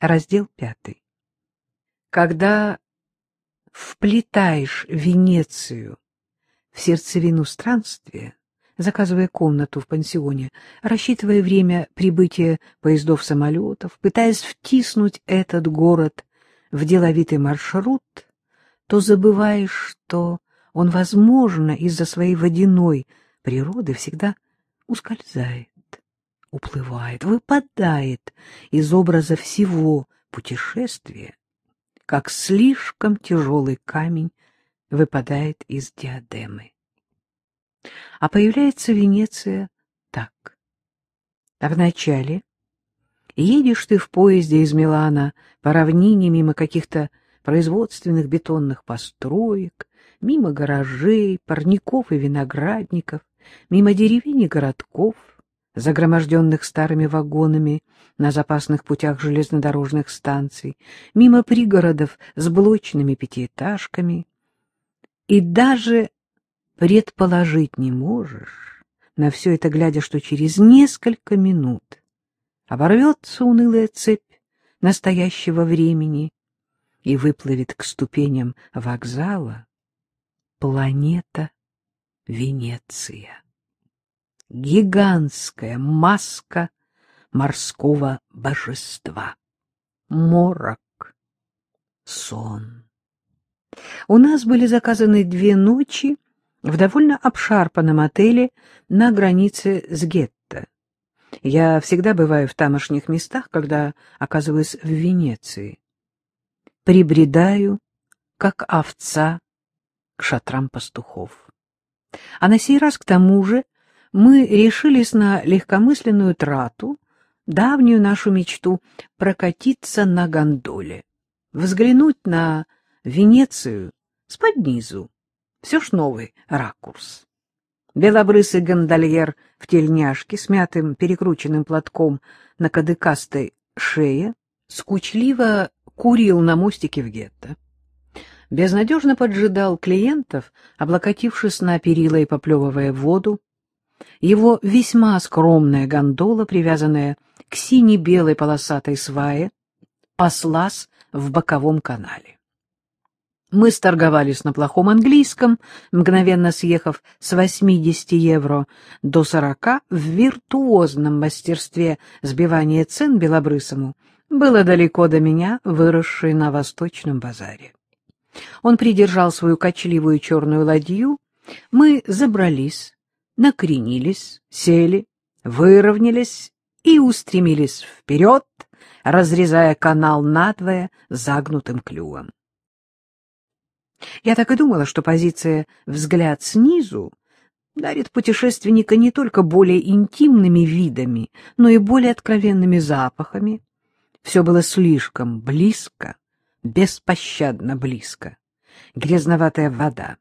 Раздел пятый. Когда вплетаешь Венецию в сердцевину странствия, заказывая комнату в пансионе, рассчитывая время прибытия поездов-самолетов, пытаясь втиснуть этот город в деловитый маршрут, то забываешь, что он, возможно, из-за своей водяной природы всегда ускользает, уплывает, выпадает из образа всего путешествия, как слишком тяжелый камень выпадает из диадемы. А появляется Венеция так. А вначале едешь ты в поезде из Милана по равнине мимо каких-то производственных бетонных построек, мимо гаражей, парников и виноградников, мимо деревень и городков, загроможденных старыми вагонами на запасных путях железнодорожных станций, мимо пригородов с блочными пятиэтажками. И даже предположить не можешь, на все это глядя, что через несколько минут оборвется унылая цепь настоящего времени и выплывет к ступеням вокзала планета Венеция. Гигантская маска морского божества. Морок. Сон. У нас были заказаны две ночи в довольно обшарпанном отеле на границе с гетто. Я всегда бываю в тамошних местах, когда оказываюсь в Венеции. Прибредаю, как овца, к шатрам пастухов. А на сей раз, к тому же, мы решились на легкомысленную трату, давнюю нашу мечту прокатиться на гондоле, взглянуть на Венецию с-под низу, все ж новый ракурс. Белобрысый гондольер в тельняшке с мятым перекрученным платком на кадыкастой шее скучливо курил на мостике в гетто. Безнадежно поджидал клиентов, облокотившись на перила и поплевывая воду. Его весьма скромная гондола, привязанная к сине-белой полосатой свае, паслась в боковом канале. Мы сторговались на плохом английском, мгновенно съехав с 80 евро до 40 в виртуозном мастерстве сбивания цен белобрысому, было далеко до меня, выросшей на Восточном базаре. Он придержал свою кочливую черную ладью, мы забрались, накренились, сели, выровнялись и устремились вперед, разрезая канал надвое загнутым клювом. Я так и думала, что позиция «взгляд снизу» дарит путешественника не только более интимными видами, но и более откровенными запахами. Все было слишком близко, беспощадно близко. Грязноватая вода,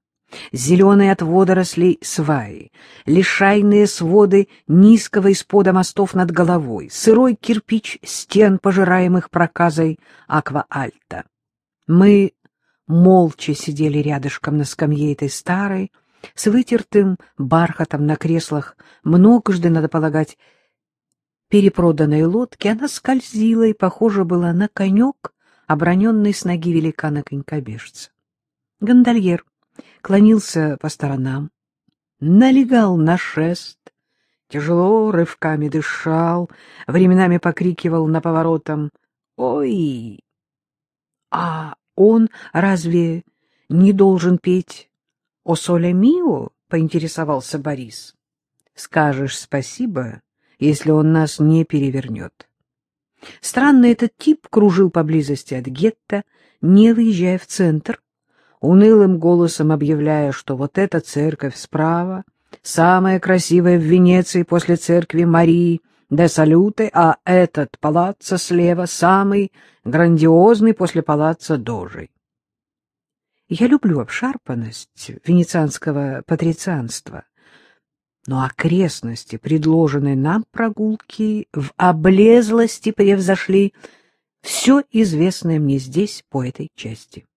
зеленые от водорослей сваи, лишайные своды низкого испода мостов над головой, сырой кирпич стен, пожираемых проказой аква-альта. Мы молча сидели рядышком на скамье этой старой, с вытертым бархатом на креслах, многожды, надо полагать, перепроданной лодки, она скользила и похожа была на конек, оброненный с ноги великана-конькобежца. Гондольер клонился по сторонам, налегал на шест, тяжело рывками дышал, временами покрикивал на поворотом «Ой!» А он разве не должен петь «О соле мио»? — поинтересовался Борис. — Скажешь спасибо, если он нас не перевернет. Странно этот тип кружил поблизости от гетто, не выезжая в центр, унылым голосом объявляя, что вот эта церковь справа, самая красивая в Венеции после церкви Марии де Салюты, а этот палаццо слева самый грандиозный после палаццо Дожей. Я люблю обшарпанность венецианского патрицианства, но окрестности, предложенные нам прогулки, в облезлости превзошли все известное мне здесь по этой части.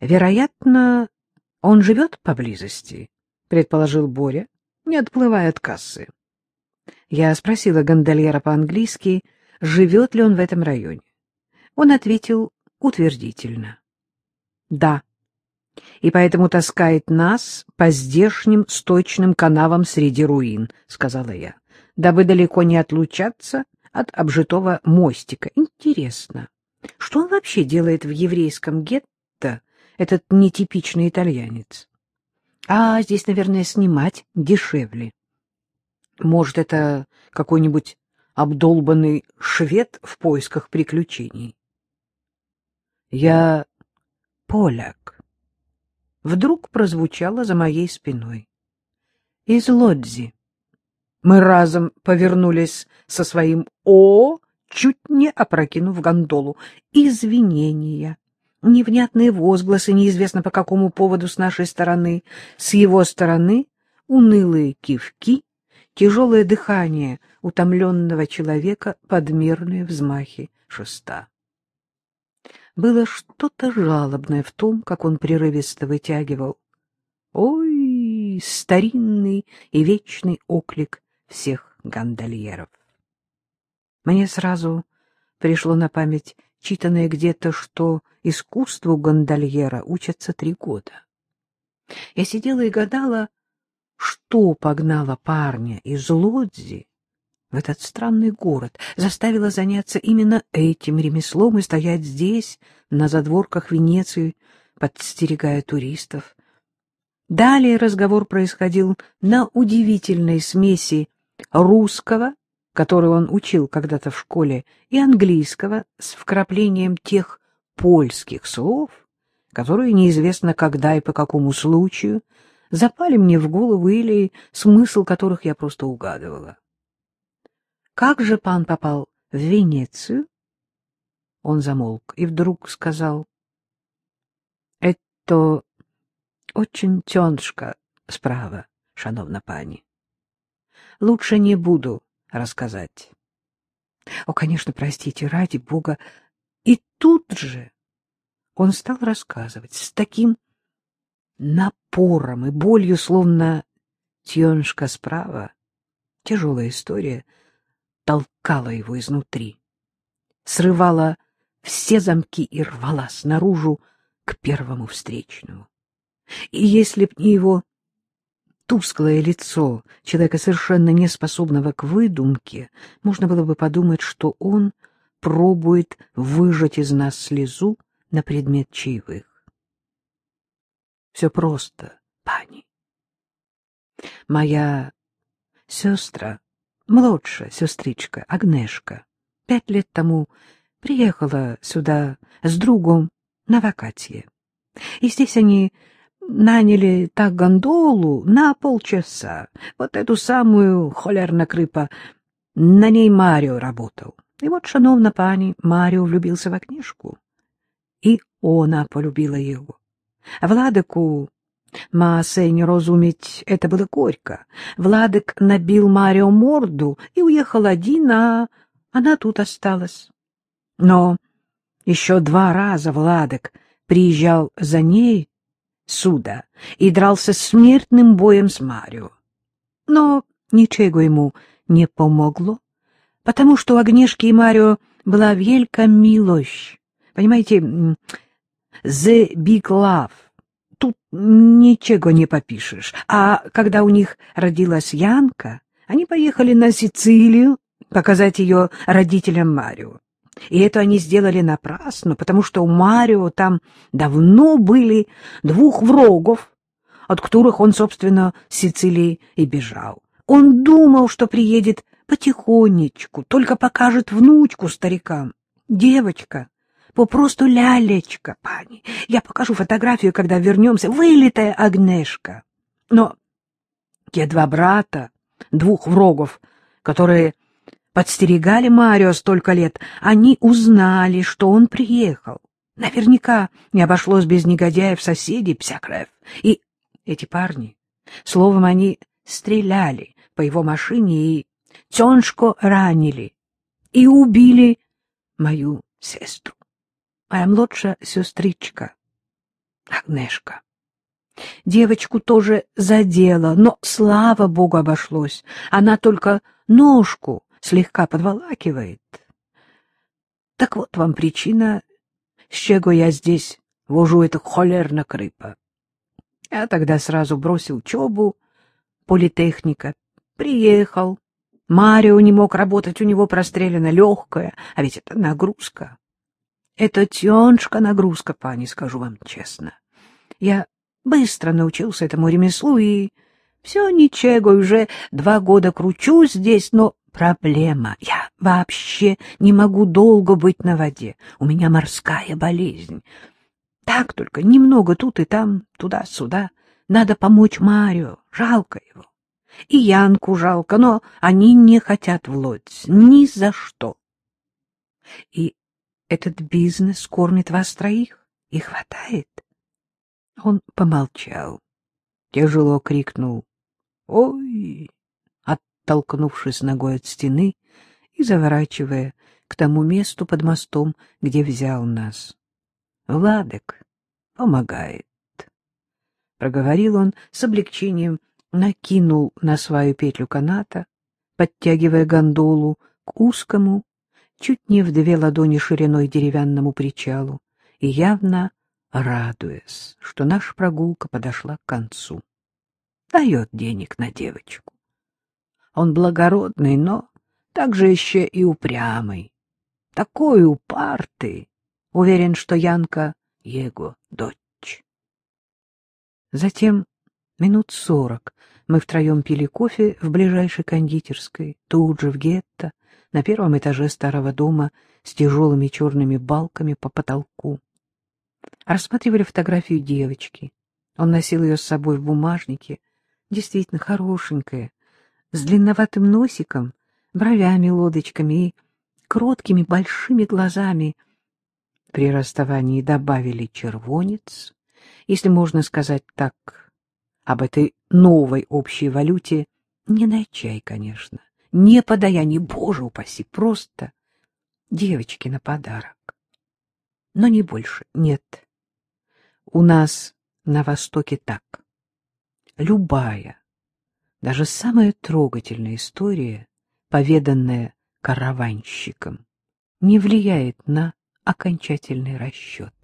Вероятно, он живет поблизости, предположил Боря, не отплывая от кассы. Я спросила гондольера по-английски, живет ли он в этом районе. Он ответил утвердительно. — Да, и поэтому таскает нас по здешним сточным канавам среди руин, — сказала я, — дабы далеко не отлучаться от обжитого мостика. Интересно, что он вообще делает в еврейском гетто, этот нетипичный итальянец? А здесь, наверное, снимать дешевле. Может, это какой-нибудь обдолбанный швед в поисках приключений? Я поляк. Вдруг прозвучало за моей спиной. Из Лодзи. Мы разом повернулись со своим «О», чуть не опрокинув гондолу. Извинения, невнятные возгласы, неизвестно по какому поводу с нашей стороны, с его стороны унылые кивки, тяжелое дыхание утомленного человека, подмерные взмахи шеста. Было что-то жалобное в том, как он прерывисто вытягивал. Ой, старинный и вечный оклик всех гондольеров. Мне сразу пришло на память читанное где-то, что искусству гондольера учатся три года. Я сидела и гадала, что погнало парня из Лодзи в этот странный город, заставило заняться именно этим ремеслом и стоять здесь, на задворках Венеции, подстерегая туристов. Далее разговор происходил на удивительной смеси русского который он учил когда-то в школе, и английского с вкраплением тех польских слов, которые неизвестно когда и по какому случаю запали мне в голову или смысл которых я просто угадывала. «Как же пан попал в Венецию?» Он замолк и вдруг сказал, «Это очень тёншка справа, шановна пани. Лучше не буду рассказать. О, конечно, простите, ради бога. И тут же он стал рассказывать с таким напором и болью, словно тёншка справа, тяжелая история, толкала его изнутри, срывала все замки и рвала снаружи к первому встречному. И если б не его тусклое лицо человека, совершенно неспособного к выдумке, можно было бы подумать, что он пробует выжать из нас слезу на предмет чаевых. Все просто, пани. Моя сестра, младшая сестричка Агнешка, пять лет тому приехала сюда с другом на вакации. И здесь они наняли так гондолу на полчаса. Вот эту самую холерна крипа. На ней Марио работал. И вот, шановна пані, Марио влюбился в книжку. І она полюбила его. Владику, Маасей не розуміть, это было горько. Владик набил Марио морду и уехал один, а она тут осталась. Но еще два раза Владик приезжал за ней суда и дрался смертным боем с Марио. Но ничего ему не помогло, потому что у Агнешки и Марио была велика милость. Понимаете, the big love. Тут ничего не попишешь. А когда у них родилась Янка, они поехали на Сицилию показать ее родителям Марио. И это они сделали напрасно, потому что у Марио там давно были двух врагов, от которых он, собственно, с Сицилии и бежал. Он думал, что приедет потихонечку, только покажет внучку старикам. Девочка, попросту лялечка, пани. Я покажу фотографию, когда вернемся. Вылитая Агнешка. Но те два брата, двух врагов, которые подстерегали Марио столько лет, они узнали, что он приехал. Наверняка не обошлось без негодяев соседей Псякрев. И эти парни, словом, они стреляли по его машине и Тёншко ранили и убили мою сестру, моя младшая сестричка Агнешка. Девочку тоже задела, но, слава богу, обошлось. Она только ножку слегка подволакивает. Так вот вам причина, с чего я здесь вожу это холерно крыпа. Я тогда сразу бросил учебу, политехника, приехал. Марио не мог работать, у него прострелена легкая, а ведь это нагрузка. Это тёншка нагрузка, пани, скажу вам честно. Я быстро научился этому ремеслу и все ничего, уже два года кручусь здесь, но проблема. Я вообще не могу долго быть на воде. У меня морская болезнь. Так только немного тут и там, туда-сюда. Надо помочь Марио, жалко его. И Янку жалко, но они не хотят в лодь ни за что. И этот бизнес кормит вас троих? И хватает? Он помолчал, тяжело крикнул «Ой!», оттолкнувшись ногой от стены и заворачивая к тому месту под мостом, где взял нас. Владек помогает. Проговорил он с облегчением, накинул на свою петлю каната, подтягивая гондолу к узкому, чуть не в две ладони шириной деревянному причалу, и явно радуясь, что наша прогулка подошла к концу. Дает денег на девочку. Он благородный, но также еще и упрямый. Такой упартый. Уверен, что Янка — его дочь. Затем минут сорок мы втроем пили кофе в ближайшей кондитерской, тут же в гетто, на первом этаже старого дома с тяжелыми черными балками по потолку. Рассматривали фотографию девочки. Он носил ее с собой в бумажнике, действительно хорошенькая, с длинноватым носиком, бровями-лодочками и кроткими большими глазами — при расставании добавили червонец, если можно сказать так, об этой новой общей валюте, не на чай, конечно, не подаяние, боже упаси, просто девочки на подарок. Но не больше, нет. У нас на Востоке так. Любая, даже самая трогательная история, поведанная караванщиком, не влияет на окончательный расчет.